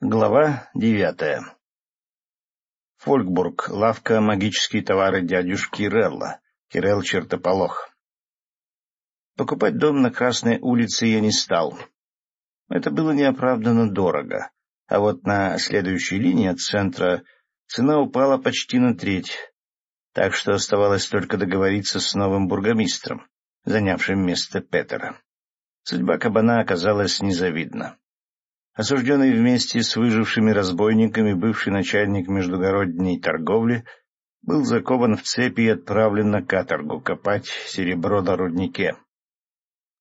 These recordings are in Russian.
Глава девятая Фолькбург, лавка «Магические товары дядюшки Релла», Кирелл Чертополох. Покупать дом на Красной улице я не стал. Это было неоправданно дорого, а вот на следующей линии от центра цена упала почти на треть, так что оставалось только договориться с новым бургомистром, занявшим место Петера. Судьба кабана оказалась незавидна. Осужденный вместе с выжившими разбойниками бывший начальник междугородней торговли был закован в цепи и отправлен на каторгу копать серебро на руднике.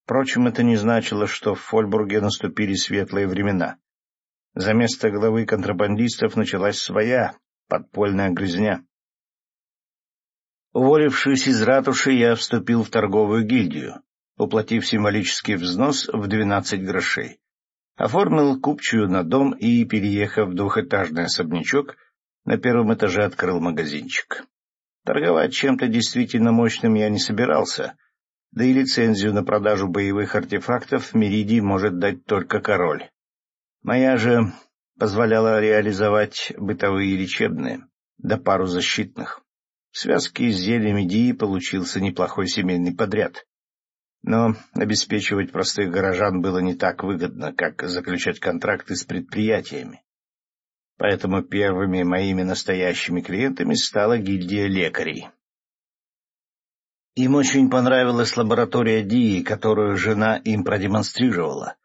Впрочем, это не значило, что в Фольбурге наступили светлые времена. За место главы контрабандистов началась своя подпольная грызня. Уволившись из ратуши, я вступил в торговую гильдию, уплатив символический взнос в двенадцать грошей. Оформил купчую на дом и, переехав в двухэтажный особнячок, на первом этаже открыл магазинчик. Торговать чем-то действительно мощным я не собирался, да и лицензию на продажу боевых артефактов в Меридии может дать только король. Моя же позволяла реализовать бытовые и лечебные, да пару защитных. В связке с зельями Дии получился неплохой семейный подряд. Но обеспечивать простых горожан было не так выгодно, как заключать контракты с предприятиями. Поэтому первыми моими настоящими клиентами стала гильдия лекарей. Им очень понравилась лаборатория Дии, которую жена им продемонстрировала.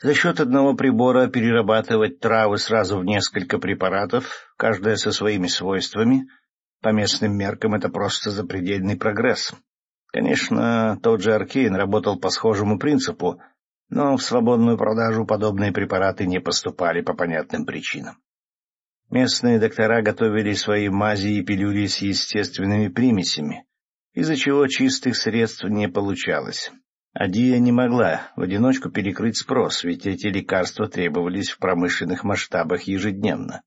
За счет одного прибора перерабатывать травы сразу в несколько препаратов, каждая со своими свойствами, по местным меркам это просто запредельный прогресс. Конечно, тот же Аркейн работал по схожему принципу, но в свободную продажу подобные препараты не поступали по понятным причинам. Местные доктора готовили свои мази и пилюли с естественными примесями, из-за чего чистых средств не получалось. Адия не могла в одиночку перекрыть спрос, ведь эти лекарства требовались в промышленных масштабах ежедневно.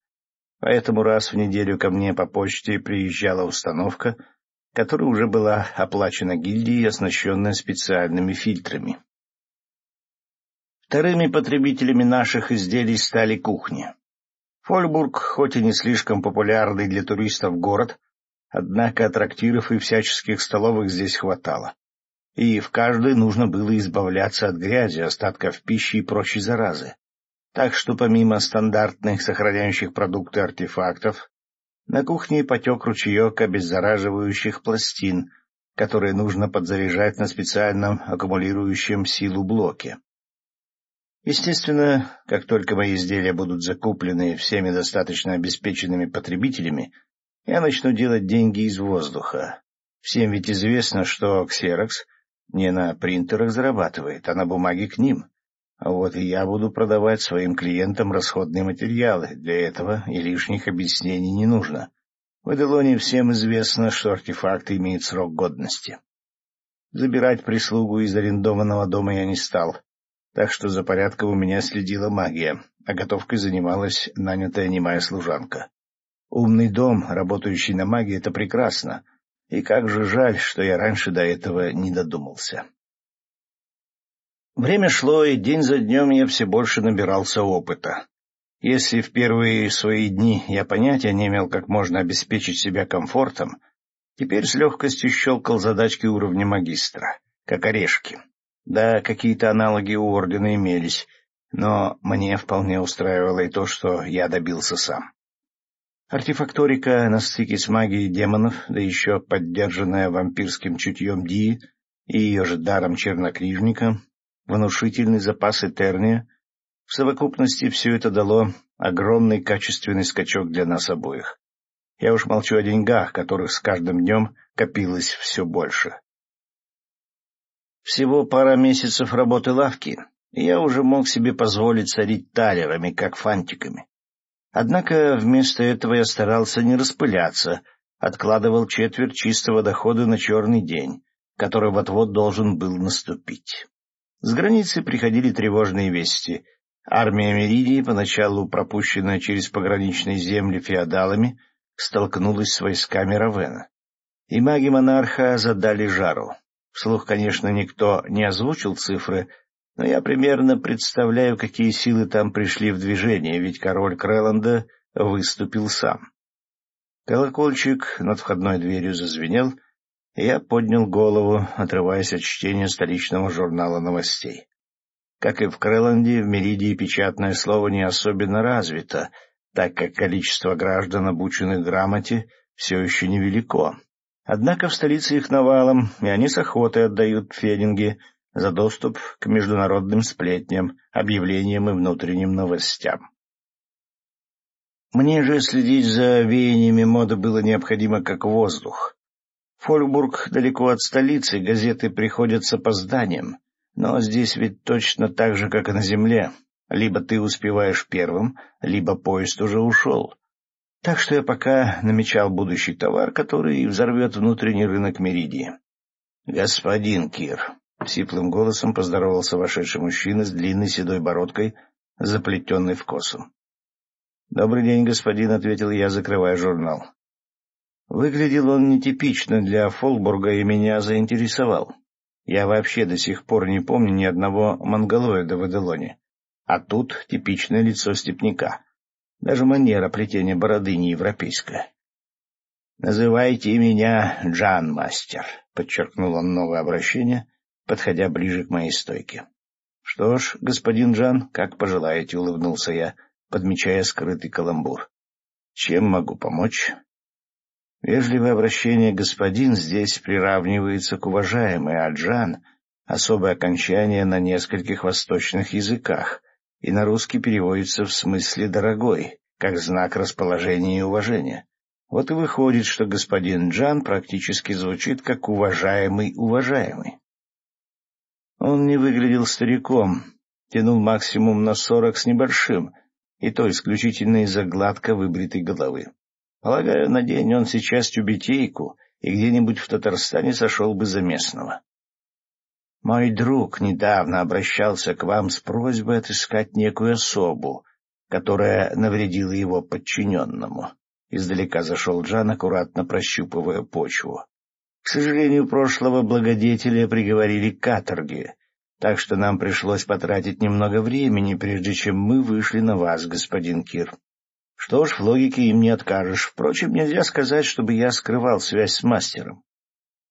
Поэтому раз в неделю ко мне по почте приезжала установка — которая уже была оплачена гильдией оснащенная специальными фильтрами. Вторыми потребителями наших изделий стали кухни. Фольбург, хоть и не слишком популярный для туристов город, однако трактиров и всяческих столовых здесь хватало. И в каждой нужно было избавляться от грязи, остатков пищи и прочей заразы. Так что помимо стандартных сохраняющих продукты артефактов, на кухне потек ручеек обеззараживающих пластин, которые нужно подзаряжать на специальном аккумулирующем силу блоке. Естественно, как только мои изделия будут закуплены всеми достаточно обеспеченными потребителями, я начну делать деньги из воздуха. Всем ведь известно, что Xerox не на принтерах зарабатывает, а на бумаге к ним. Вот и я буду продавать своим клиентам расходные материалы. Для этого и лишних объяснений не нужно. В Эделоне всем известно, что артефакты имеют срок годности. Забирать прислугу из арендованного дома я не стал, так что за порядком у меня следила магия, а готовкой занималась нанятая немая служанка. Умный дом, работающий на магии, — это прекрасно, и как же жаль, что я раньше до этого не додумался. Время шло, и день за днем я все больше набирался опыта. Если в первые свои дни я понятия не имел, как можно обеспечить себя комфортом, теперь с легкостью щелкал задачки уровня магистра, как орешки. Да, какие-то аналоги у Ордена имелись, но мне вполне устраивало и то, что я добился сам. Артефакторика на стыке с магией демонов, да еще поддержанная вампирским чутьем Ди и ее же даром чернокнижника, внушительный запас Этерния. В совокупности все это дало огромный качественный скачок для нас обоих. Я уж молчу о деньгах, которых с каждым днем копилось все больше. Всего пара месяцев работы лавки, и я уже мог себе позволить царить талерами, как фантиками. Однако вместо этого я старался не распыляться, откладывал четверть чистого дохода на черный день, который вот-вот должен был наступить. С границы приходили тревожные вести. Армия Меридии, поначалу пропущенная через пограничные земли феодалами, столкнулась с войсками Равена. И маги монарха задали жару. Вслух, конечно, никто не озвучил цифры, но я примерно представляю, какие силы там пришли в движение, ведь король Крэланда выступил сам. Колокольчик над входной дверью зазвенел, я поднял голову, отрываясь от чтения столичного журнала новостей. Как и в Крэланде, в Меридии печатное слово не особенно развито, так как количество граждан, обученных грамоте, все еще невелико. Однако в столице их навалом, и они с охотой отдают фенинги за доступ к международным сплетням, объявлениям и внутренним новостям. Мне же следить за веяниями моды было необходимо как воздух. Фольбург далеко от столицы, газеты приходят с опозданием, но здесь ведь точно так же, как и на земле. Либо ты успеваешь первым, либо поезд уже ушел. Так что я пока намечал будущий товар, который взорвет внутренний рынок Меридии. — Господин Кир, — сиплым голосом поздоровался вошедший мужчина с длинной седой бородкой, заплетенной в косу. — Добрый день, господин, — ответил я, закрывая журнал. Выглядел он нетипично для Фолбурга и меня заинтересовал. Я вообще до сих пор не помню ни одного монголоида в Эделоне. А тут типичное лицо степняка. Даже манера плетения бороды не европейская. — Называйте меня Джан Мастер, — подчеркнул он новое обращение, подходя ближе к моей стойке. — Что ж, господин Джан, как пожелаете, — улыбнулся я, подмечая скрытый каламбур. — Чем могу помочь? Вежливое обращение «господин» здесь приравнивается к уважаемой, а «джан» — особое окончание на нескольких восточных языках и на русский переводится в смысле «дорогой», как знак расположения и уважения. Вот и выходит, что господин Джан практически звучит как «уважаемый-уважаемый». Он не выглядел стариком, тянул максимум на сорок с небольшим, и то исключительно из-за гладко выбритой головы. Полагаю, на день он сейчас тюбетейку и где-нибудь в Татарстане сошел бы за местного. Мой друг недавно обращался к вам с просьбой отыскать некую особу, которая навредила его подчиненному. Издалека зашел Джан, аккуратно прощупывая почву. К сожалению, прошлого благодетеля приговорили к каторге, так что нам пришлось потратить немного времени, прежде чем мы вышли на вас, господин Кир. Что ж, в логике им не откажешь. Впрочем, нельзя сказать, чтобы я скрывал связь с мастером.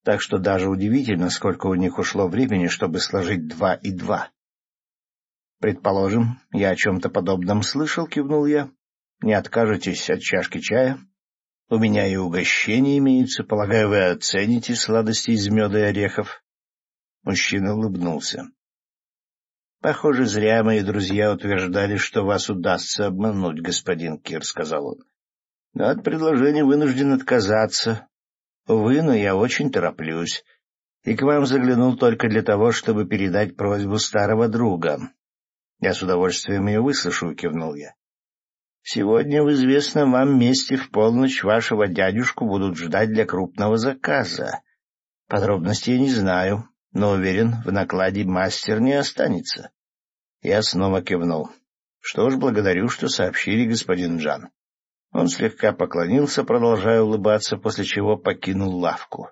Так что даже удивительно, сколько у них ушло времени, чтобы сложить два и два. Предположим, я о чем-то подобном слышал, кивнул я. Не откажетесь от чашки чая? У меня и угощения имеются. Полагаю, вы оцените сладости из меда и орехов. Мужчина улыбнулся. Похоже, зря мои друзья утверждали, что вас удастся обмануть, господин Кир, — сказал он. Но от предложения вынужден отказаться. Увы, но я очень тороплюсь. И к вам заглянул только для того, чтобы передать просьбу старого друга. Я с удовольствием ее выслушаю, — кивнул я. Сегодня в известном вам месте в полночь вашего дядюшку будут ждать для крупного заказа. Подробностей я не знаю, но уверен, в накладе мастер не останется. Я снова кивнул. Что ж, благодарю, что сообщили, господин Джан. Он слегка поклонился, продолжая улыбаться, после чего покинул лавку.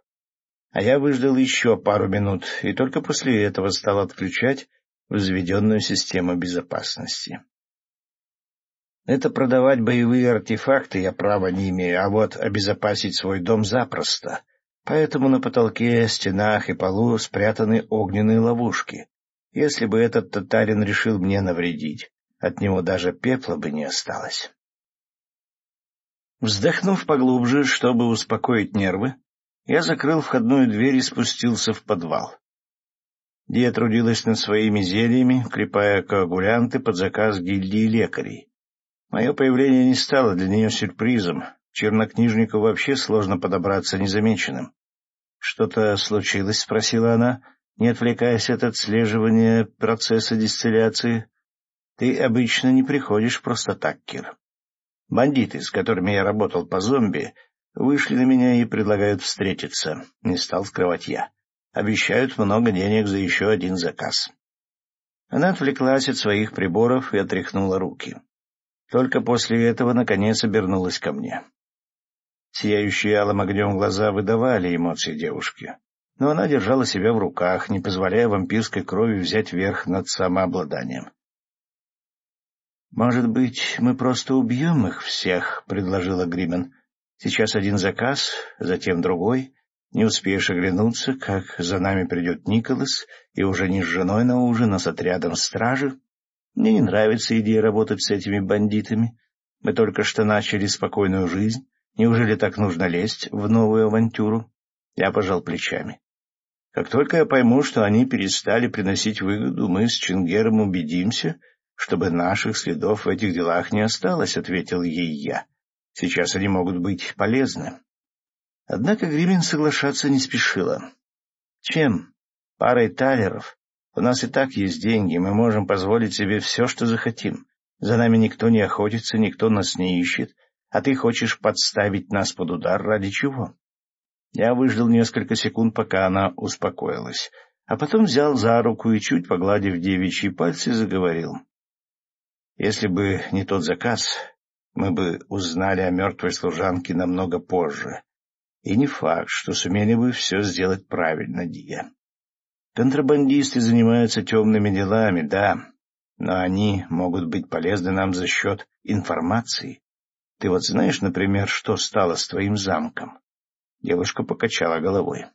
А я выждал еще пару минут, и только после этого стал отключать взведенную систему безопасности. Это продавать боевые артефакты я права не имею, а вот обезопасить свой дом запросто. Поэтому на потолке, стенах и полу спрятаны огненные ловушки. Если бы этот татарин решил мне навредить, от него даже пепла бы не осталось. Вздохнув поглубже, чтобы успокоить нервы, я закрыл входную дверь и спустился в подвал. Дия трудилась над своими зельями, клепая коагулянты под заказ гильдии лекарей. Мое появление не стало для нее сюрпризом, Чернокнижнику вообще сложно подобраться незамеченным. — Что-то случилось? — спросила она, не отвлекаясь от отслеживания процесса дистилляции. — Ты обычно не приходишь просто так, Кир. Бандиты, с которыми я работал по зомби, вышли на меня и предлагают встретиться. Не стал скрывать я. Обещают много денег за еще один заказ. Она отвлеклась от своих приборов и отряхнула руки. Только после этого, наконец, обернулась ко мне. Сияющие алым огнем глаза выдавали эмоции девушки. но она держала себя в руках, не позволяя вампирской крови взять верх над самообладанием. «Может быть, мы просто убьем их всех?» — предложила Гримен. «Сейчас один заказ, затем другой. Не успеешь оглянуться, как за нами придет Николас, и уже не с женой на ужин, а с отрядом стражи. Мне не нравится идея работать с этими бандитами. Мы только что начали спокойную жизнь. Неужели так нужно лезть в новую авантюру?» Я пожал плечами. Как только я пойму, что они перестали приносить выгоду, мы с Чингером убедимся — чтобы наших следов в этих делах не осталось, — ответил ей я. Сейчас они могут быть полезны. Однако Гримин соглашаться не спешила. Чем? Парой талеров. У нас и так есть деньги, мы можем позволить себе все, что захотим. За нами никто не охотится, никто нас не ищет, а ты хочешь подставить нас под удар ради чего? Я выждал несколько секунд, пока она успокоилась, а потом взял за руку и, чуть погладив девичьи пальцы, заговорил. Если бы не тот заказ, мы бы узнали о мертвой служанке намного позже. И не факт, что сумели бы все сделать правильно, Дия. Контрабандисты занимаются темными делами, да, но они могут быть полезны нам за счет информации. Ты вот знаешь, например, что стало с твоим замком? Девушка покачала головой.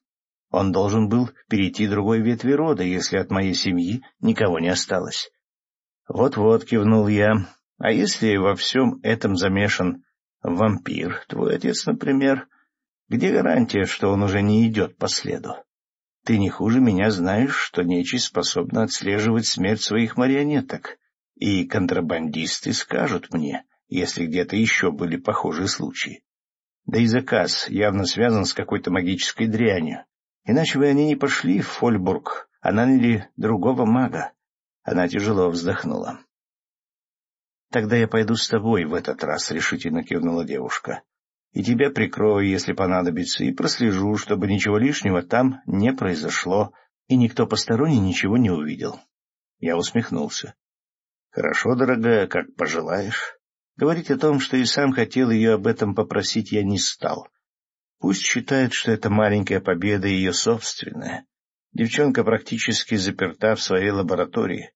Он должен был перейти другой ветви рода, если от моей семьи никого не осталось. «Вот-вот», — кивнул я. «А если во всем этом замешан вампир, твой отец, например, где гарантия, что он уже не идет по следу? Ты не хуже меня знаешь, что нечисть способна отслеживать смерть своих марионеток, и контрабандисты скажут мне, если где-то еще были похожие случаи. Да и заказ явно связан с какой-то магической дрянью, иначе бы они не пошли в Фольбург, а наняли другого мага. Она тяжело вздохнула. — Тогда я пойду с тобой в этот раз, — решительно кивнула девушка. — И тебя прикрою, если понадобится, и прослежу, чтобы ничего лишнего там не произошло, и никто посторонний ничего не увидел. Я усмехнулся. — Хорошо, дорогая, как пожелаешь. Говорить о том, что и сам хотел ее об этом попросить, я не стал. Пусть считает, что это маленькая победа ее собственная. Девчонка практически заперта в своей лаборатории,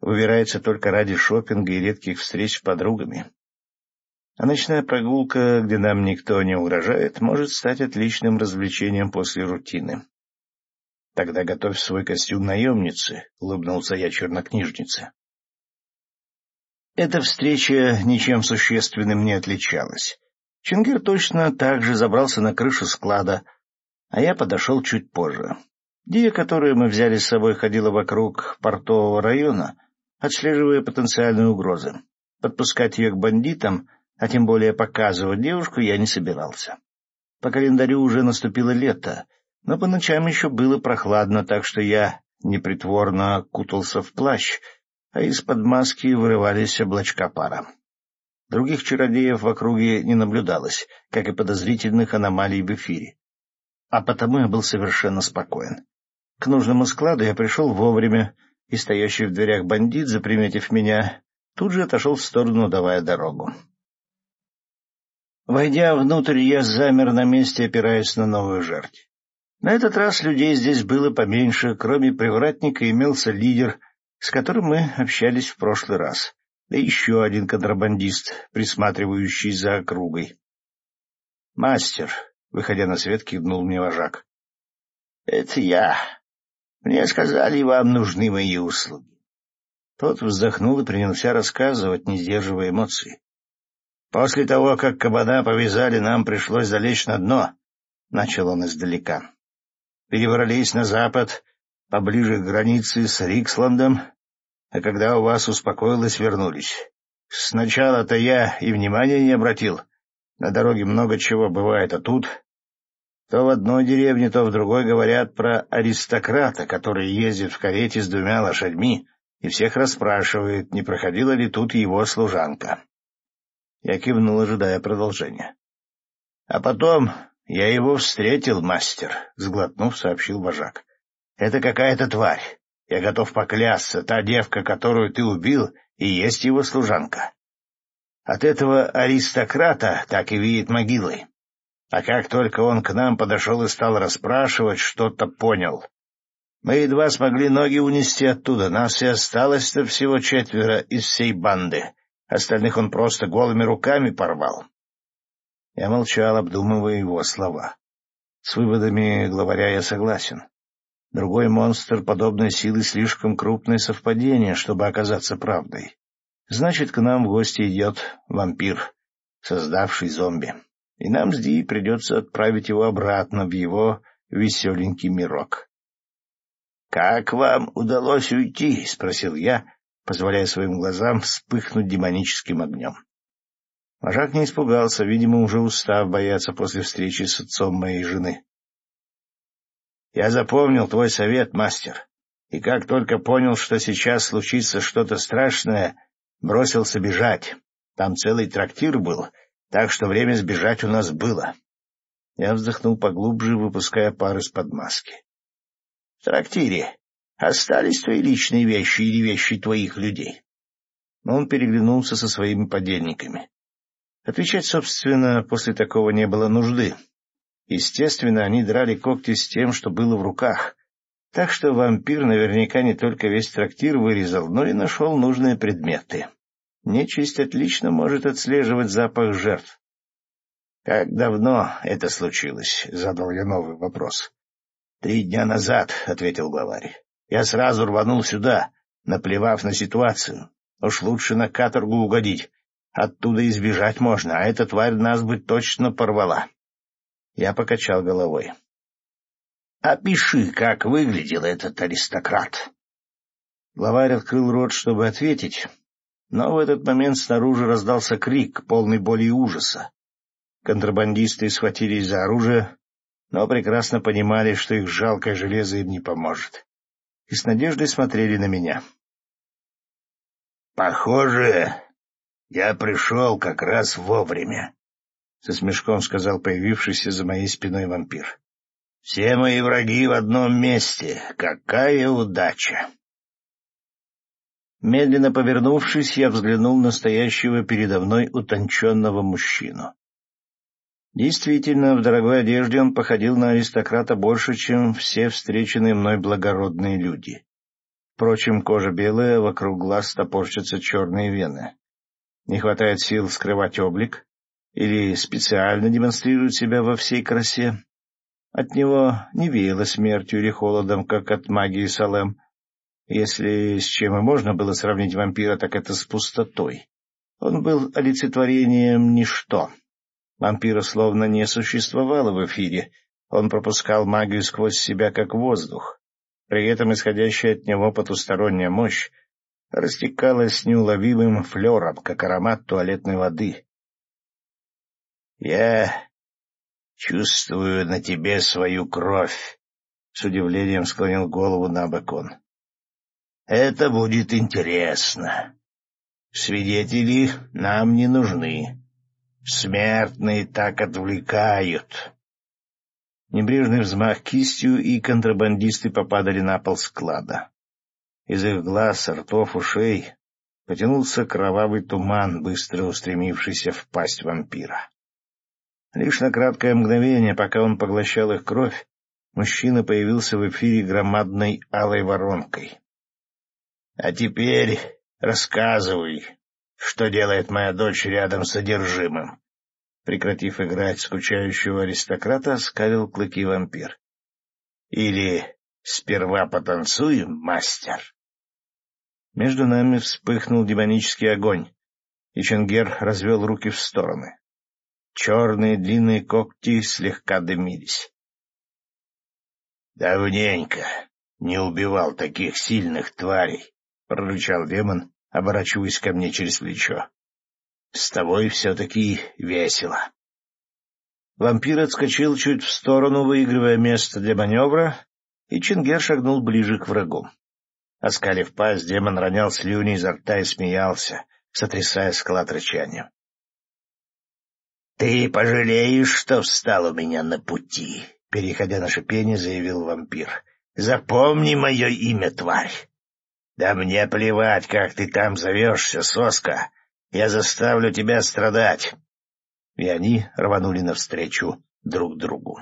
выбирается только ради шопинга и редких встреч с подругами. А ночная прогулка, где нам никто не угрожает, может стать отличным развлечением после рутины. — Тогда готовь свой костюм наемницы, — улыбнулся я чернокнижнице. Эта встреча ничем существенным не отличалась. Чингир точно так же забрался на крышу склада, а я подошел чуть позже. Дия, которую мы взяли с собой, ходила вокруг портового района, отслеживая потенциальные угрозы. Подпускать ее к бандитам, а тем более показывать девушку, я не собирался. По календарю уже наступило лето, но по ночам еще было прохладно, так что я непритворно кутался в плащ, а из-под маски вырывались облачка пара. Других чародеев в округе не наблюдалось, как и подозрительных аномалий в эфире. А потому я был совершенно спокоен. К нужному складу я пришел вовремя, и стоящий в дверях бандит, заприметив меня, тут же отошел в сторону, давая дорогу. Войдя внутрь, я замер на месте, опираясь на новую жертву. На этот раз людей здесь было поменьше, кроме привратника имелся лидер, с которым мы общались в прошлый раз, да еще один контрабандист, присматривающий за округой. — Мастер, — выходя на свет, кивнул мне вожак. — Это я, мне сказали, вам нужны мои услуги. Тот вздохнул и принялся рассказывать, не сдерживая эмоций. После того, как кабана повязали, нам пришлось залечь на дно, — начал он издалека. Перебрались на запад, поближе к границе с Риксландом, а когда у вас успокоилось, вернулись. Сначала-то я и внимания не обратил. На дороге много чего бывает, а тут то в одной деревне, то в другой говорят про аристократа, который ездит в карете с двумя лошадьми и всех расспрашивает, не проходила ли тут его служанка. Я кивнул, ожидая продолжения. — А потом я его встретил, мастер, — сглотнув, сообщил вожак. — Это какая-то тварь. Я готов поклясться, та девка, которую ты убил, и есть его служанка. От этого аристократа так и видит могилой. А как только он к нам подошел и стал расспрашивать, что-то понял. Мы едва смогли ноги унести оттуда, нас и осталось-то всего четверо из всей банды. Остальных он просто голыми руками порвал. Я молчал, обдумывая его слова. С выводами главаря я согласен. Другой монстр подобной силы слишком крупное совпадение, чтобы оказаться правдой. Значит, к нам в гости идет вампир, создавший зомби. И нам с Ди придется отправить его обратно в его веселенький мирок. — Как вам удалось уйти? — спросил я, позволяя своим глазам вспыхнуть демоническим огнем. Вожак не испугался, видимо, уже устав бояться после встречи с отцом моей жены. — Я запомнил твой совет, мастер, и как только понял, что сейчас случится что-то страшное, бросился бежать. Там целый трактир был, так что время сбежать у нас было. Я вздохнул поглубже, выпуская пар из-под маски. — В трактире остались твои личные вещи или вещи твоих людей? Он переглянулся со своими подельниками. Отвечать, собственно, после такого не было нужды. Естественно, они драли когти с тем, что было в руках, так что вампир наверняка не только весь трактир вырезал, но и нашел нужные предметы. Нечисть отлично может отслеживать запах жертв. — Как давно это случилось? — задал я новый вопрос. — Три дня назад, — ответил главарь. — Я сразу рванул сюда, наплевав на ситуацию. Уж лучше на каторгу угодить, Оттуда избежать можно, а эта тварь нас бы точно порвала. Я покачал головой. — Опиши, как выглядел этот аристократ. Главарь открыл рот, чтобы ответить, но в этот момент снаружи раздался крик, полный боли и ужаса. Контрабандисты схватились за оружие, но прекрасно понимали, что их жалкое железо им не поможет, и с надеждой смотрели на меня. — Похоже, «Я пришел как раз вовремя», — со смешком сказал появившийся за моей спиной вампир. «Все мои враги в одном месте. Какая удача!» Медленно повернувшись, я взглянул на стоящего передо мной утонченного мужчину. Действительно, в дорогой одежде он походил на аристократа больше, чем все встреченные мной благородные люди. Впрочем, кожа белая, вокруг глаз топорщатся черные вены. Не хватает сил скрывать облик? Или специально демонстрирует себя во всей красе? От него не веяло смертью или холодом, как от магии Салем. Если с чем и можно было сравнить вампира, так это с пустотой. Он был олицетворением ничто. Вампира словно не существовало в эфире. Он пропускал магию сквозь себя, как воздух. При этом исходящая от него потусторонняя мощь растекалась неуловимым флером, как аромат туалетной воды. — Я чувствую на тебе свою кровь, — с удивлением склонил голову на бок он. — Это будет интересно. Свидетели нам не нужны. Смертные так отвлекают. Небрежный взмах кистью, и контрабандисты попадали на пол склада. Из их глаз, ртов, ушей потянулся кровавый туман, быстро устремившийся в пасть вампира. Лишь на краткое мгновение, пока он поглощал их кровь, мужчина появился в эфире громадной алой воронкой. — А теперь рассказывай, что делает моя дочь рядом с содержимым. Прекратив играть скучающего аристократа, скалил клыки вампир. — Или Сперва потанцуем, мастер. Между нами вспыхнул демонический огонь, и Ченгер развел руки в стороны. Черные длинные когти слегка дымились. — Давненько не убивал таких сильных тварей, — прорычал демон, оборачиваясь ко мне через плечо. — С тобой все-таки весело. Вампир отскочил чуть в сторону, выигрывая место для маневра, и Чингер шагнул ближе к врагу. Оскалив пасть, демон ронял слюни изо рта и смеялся, сотрясая склад рычанием. — Ты пожалеешь, что встал у меня на пути, — переходя на шипение, заявил вампир. — Запомни мое имя, тварь. Да мне плевать, как ты там зовешься, соска. Я заставлю тебя страдать. И они рванули навстречу друг другу.